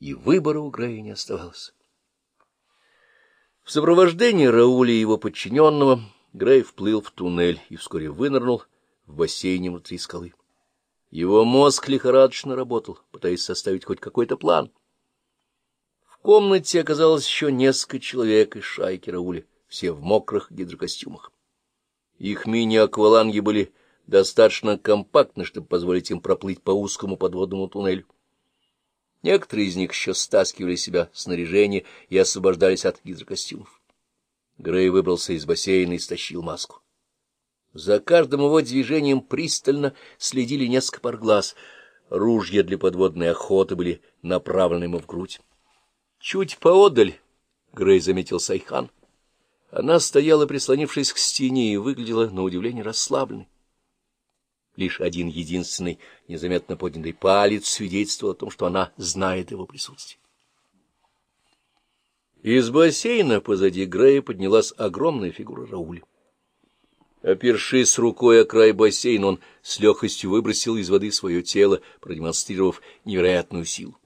и выбора у Грея не оставалось. В сопровождении Рауля и его подчиненного Грей вплыл в туннель и вскоре вынырнул в бассейне внутри скалы. Его мозг лихорадочно работал, пытаясь составить хоть какой-то план. В комнате оказалось еще несколько человек из шайки Рауля, все в мокрых гидрокостюмах. Их мини-акваланги были достаточно компактны, чтобы позволить им проплыть по узкому подводному туннелю. Некоторые из них еще стаскивали с себя снаряжение и освобождались от гидрокостюмов. Грей выбрался из бассейна и стащил маску. За каждым его движением пристально следили несколько пар глаз. Ружья для подводной охоты были направлены ему в грудь. Чуть поодаль, Грей заметил Сайхан, она стояла, прислонившись к стене, и выглядела, на удивление, расслабленной. Лишь один единственный незаметно поднятый палец свидетельствовал о том, что она знает его присутствие. Из бассейна позади Грея поднялась огромная фигура Рауля. Опершись рукой о край бассейна, он с легкостью выбросил из воды свое тело, продемонстрировав невероятную силу.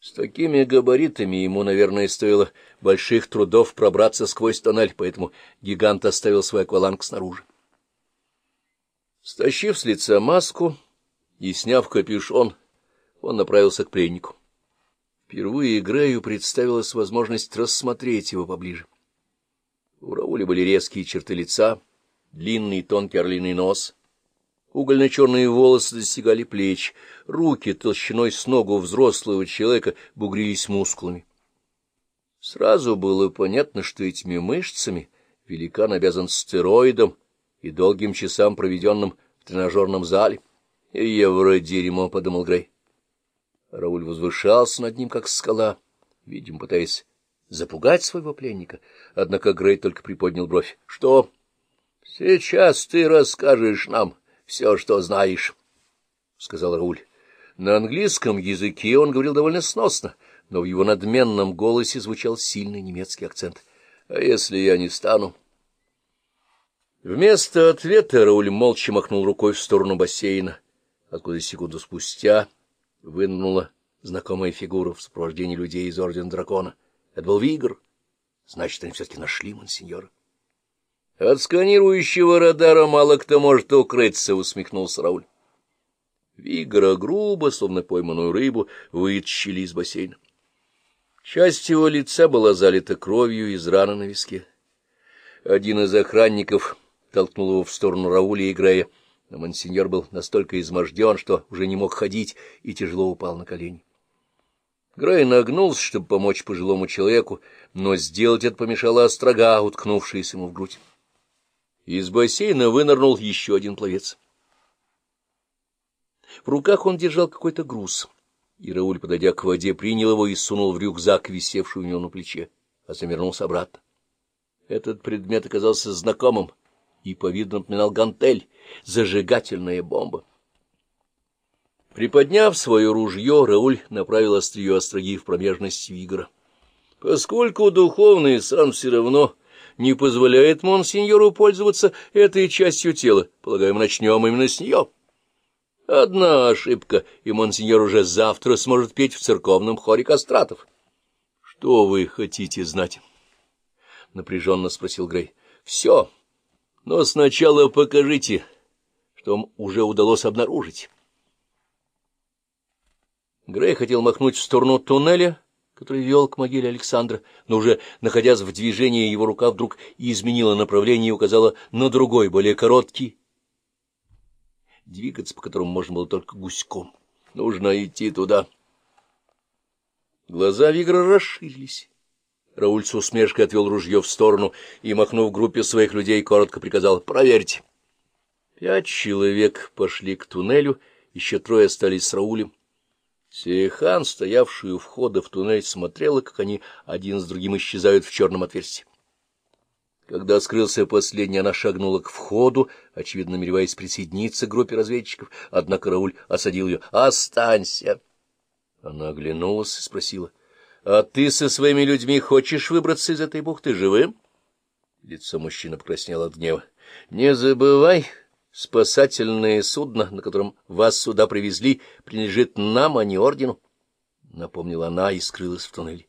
С такими габаритами ему, наверное, стоило больших трудов пробраться сквозь тоннель, поэтому гигант оставил свой акваланг снаружи. Стащив с лица маску и сняв капюшон, он направился к пленнику. Впервые Грею представилась возможность рассмотреть его поближе. У Рауля были резкие черты лица, длинный тонкий орлиный нос, угольно-черные волосы достигали плеч, руки толщиной с ногу взрослого человека бугрились мускулами. Сразу было понятно, что этими мышцами великан обязан стероидам, и долгим часам, проведенным в тренажерном зале. Евро-дерьмо, — подумал Грей. Рауль возвышался над ним, как скала, видимо, пытаясь запугать своего пленника. Однако Грей только приподнял бровь. — Что? — Сейчас ты расскажешь нам все, что знаешь, — сказал Рауль. На английском языке он говорил довольно сносно, но в его надменном голосе звучал сильный немецкий акцент. — А если я не стану? — Вместо ответа Рауль молча махнул рукой в сторону бассейна, откуда секунду спустя вынула знакомая фигура в сопровождении людей из Ордена Дракона. Это был Вигр. Значит, они все-таки нашли мансиньора. — От сканирующего радара мало кто может укрыться, — усмехнулся Рауль. Вигра грубо, словно пойманную рыбу, вытащили из бассейна. Часть его лица была залита кровью из раны на виске. Один из охранников толкнул его в сторону Рауля и Грея, но мансиньор был настолько изможден, что уже не мог ходить и тяжело упал на колени. Грей нагнулся, чтобы помочь пожилому человеку, но сделать это помешала острога, уткнувшаяся ему в грудь. Из бассейна вынырнул еще один пловец. В руках он держал какой-то груз, и Рауль, подойдя к воде, принял его и сунул в рюкзак, висевший у него на плече, а замернулся обратно. Этот предмет оказался знакомым — и по виду напоминал гантель, зажигательная бомба. Приподняв свое ружье, Рауль направил острие остроги в промежность Вигора. Поскольку духовный сан все равно не позволяет монсеньору пользоваться этой частью тела, полагаем, начнем именно с нее. Одна ошибка, и монсеньор уже завтра сможет петь в церковном хоре кастратов. — Что вы хотите знать? — напряженно спросил Грей. — Все. Но сначала покажите, что вам уже удалось обнаружить. Грей хотел махнуть в сторону туннеля, который вел к могиле Александра, но уже, находясь в движении, его рука вдруг изменила направление и указала на другой, более короткий, двигаться по которому можно было только гуськом. Нужно идти туда. Глаза Вигра расширились. Рауль с усмешкой отвел ружье в сторону и, махнув группе своих людей, коротко приказал «Проверьте». Пять человек пошли к туннелю, еще трое остались с Раулем. Серихан, стоявший у входа в туннель, смотрела, как они один с другим исчезают в черном отверстии. Когда скрылся последний, она шагнула к входу, очевидно, намереваясь присоединиться к группе разведчиков, однако Рауль осадил ее. «Останься!» Она оглянулась и спросила —— А ты со своими людьми хочешь выбраться из этой бухты живым? Лицо мужчины покраснело от гнева. — Не забывай, спасательное судно, на котором вас сюда привезли, принадлежит нам, а не ордену. напомнила она и скрылась в туннеле.